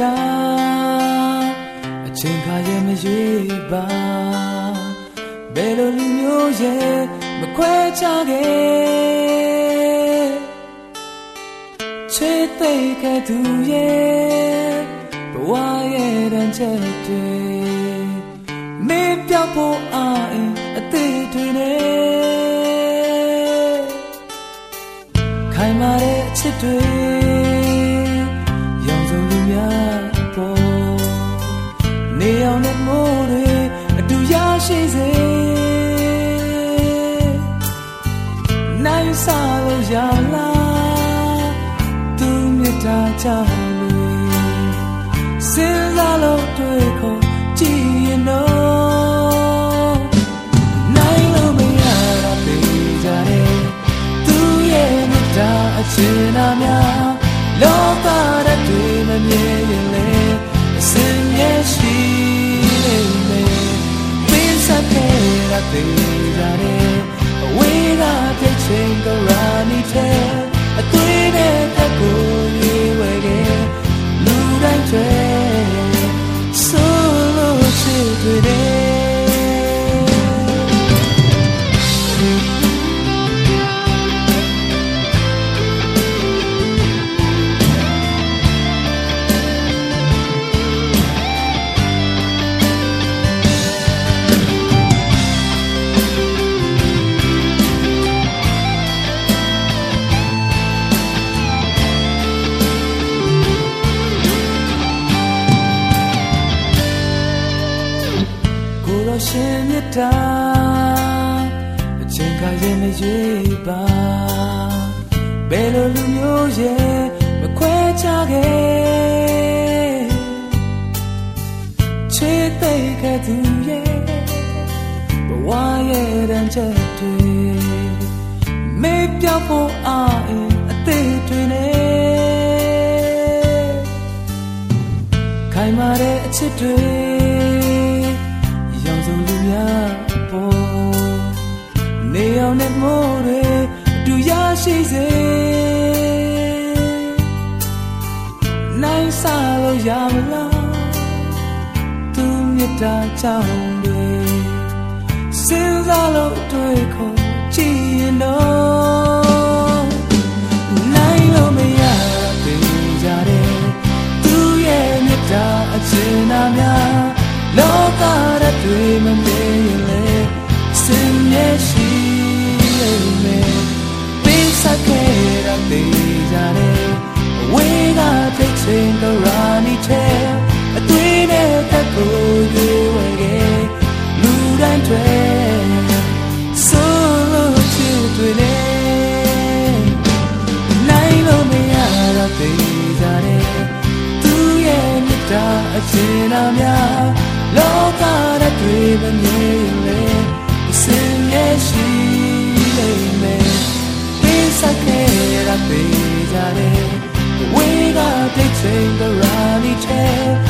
တာအချိန်ခါရဲ့မရွေးပါဘယ်လိုလူမျိုးရဲ့မခွဲခြားခဲ့ချေသိခဲ့သူရဲ့ဘဝရဲ့တန်ချက်တွေမေးပြောက်ဖို့အာအင်းအသေးတွေနဲ့ခိုင်မာတဲ့အချစ်တွေ နိုင်စားလို့ရလားသူမြတ်တာကြောင့်လေစဉ်းစားလို့တွေ့ခေါ်ကြည့်ရင်တော့နိုင်လို့မရတာသိကြတယ်သူရဲ့မြတ်တာအချင်နာများလောကရတွေမမြင်ရင်လေအစင်ရဲ့ရှိသေးကြတယ်အဝေးက တိတ်ချင်း ရှင်မြတ်တာအချိန်ခါရင်မရွေးပါဘယ်လိုလူမျိုးရဲ့မခွဲခြားခဲ့ချေသိခဲ့သူရဲ့ဘဝရဲ့တန်ချက်တွေမေးပြောက်ဖို့အားအင်းအသေးတွေနဲ့ခိုင်မာတဲ့အချစ်တွေ ရောင်နဲ့မိုးတွေတူရရှိစေနိုင်စားလို့ရမလားသူမြတ်တာကြောင့်တွေစဉ်းစားလို့တွေ့ခေါ်ကြည့်ရင်တော့ အချင်နာများလောကရတွေမမြင်လေအစင်ရဲ့ရှိလိမ့်မယ်ဆက်ခဲ့ရသေးကြတယ်ဝေးကတိတ်ချိန်ကရာနီချဲအသွေးနဲ့တက်ကို